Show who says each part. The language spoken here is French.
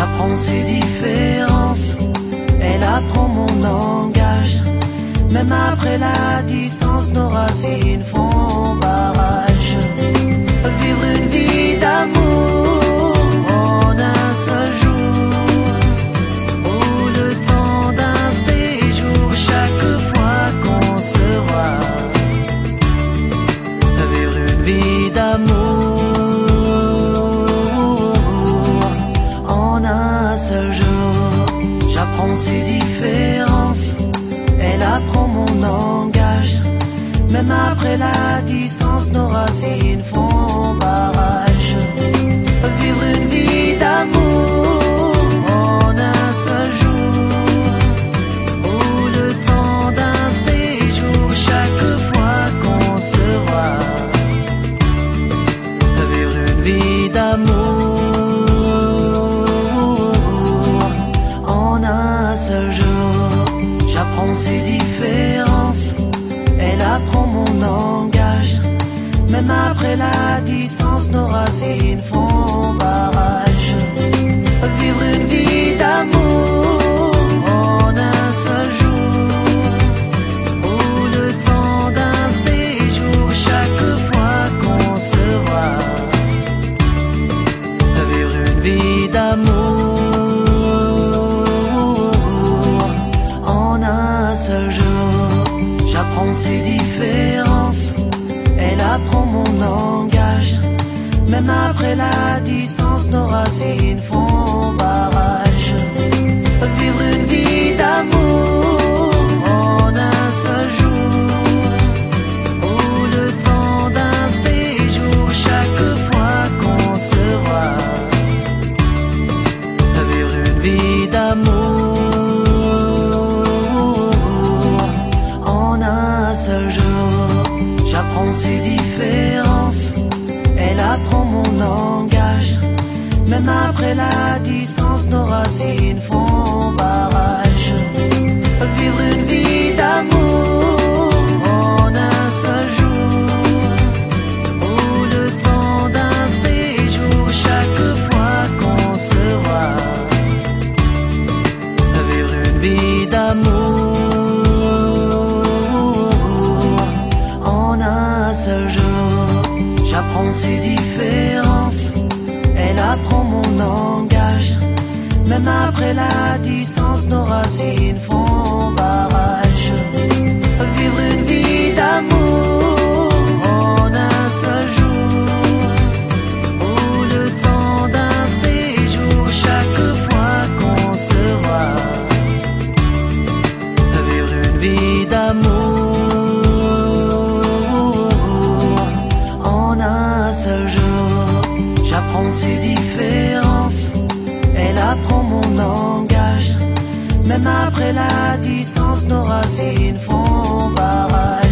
Speaker 1: J'apprends ses différences, elle apprend mon langage. Même après la distance, nos racines font barrage. Différences, elle apprend mon langage. Même après la distance, nos racines Même après la distance, nos racines font barrage. Vivre une vie d'amour en un seul jour. Ou le temps d'un séjour, chaque fois qu'on se voit. Vivre une vie d'amour en un seul jour. J'apprends ses différences, elle apprend mon langage. Même après la distance, nos racines font barrage. Elle apprend mon langage. Même après la distance, nos racines font Ses différences, elle apprend mon langage. Même après la distance, nos racines font barrage. Vivre une vie d'amour en un seul jour. Ou le temps d'un séjour, chaque fois qu'on se voit. Vivre une vie d'amour J'apprends ses différences, elle apprend mon langage. Même après la distance, nos racines font barrage.